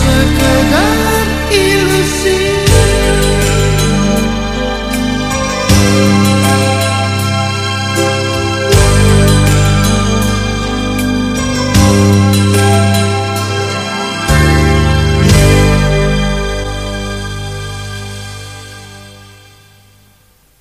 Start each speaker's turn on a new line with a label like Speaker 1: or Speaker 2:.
Speaker 1: se kadar ilusi